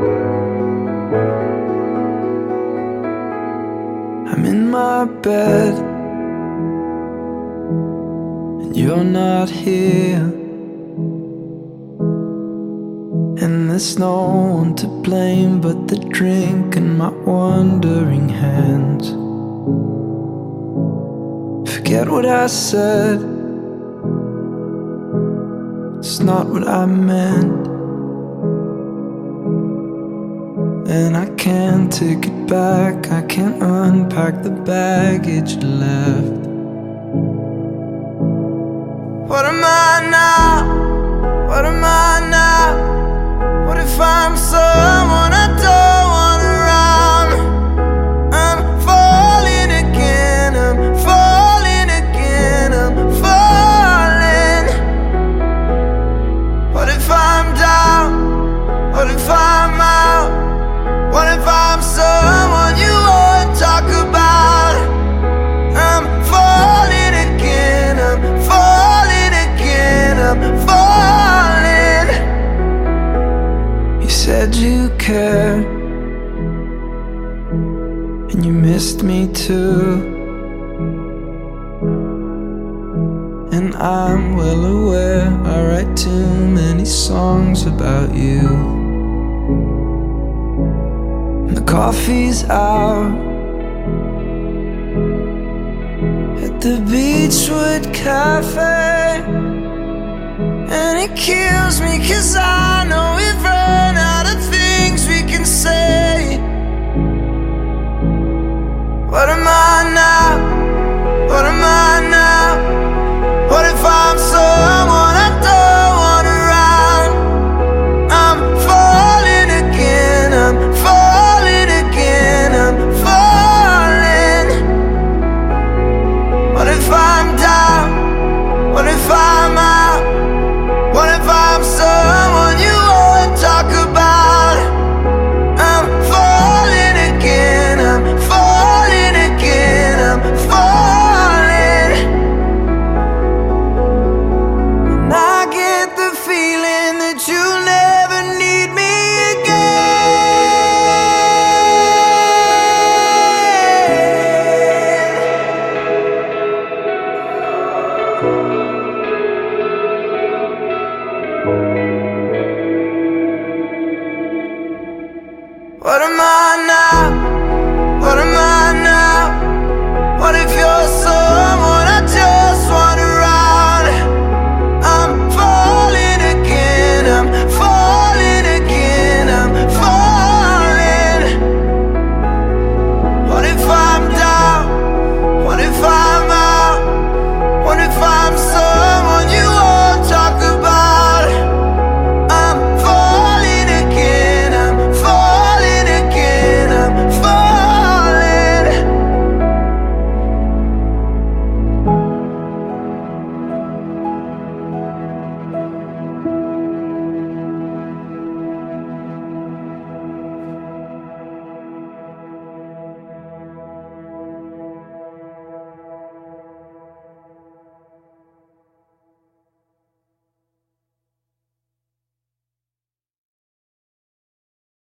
I'm in my bed, and you're not here. And there's no one to blame but the drink and my wandering hands. Forget what I said, it's not what I meant. And I can't take it back, I can't unpack the baggage left. What am I now? What am I now? What if I'm someone said you cared, and you missed me too. And I'm well aware I write too many songs about you. And the coffee's out at the Beachwood Cafe. And it kills me cause I know What am I now?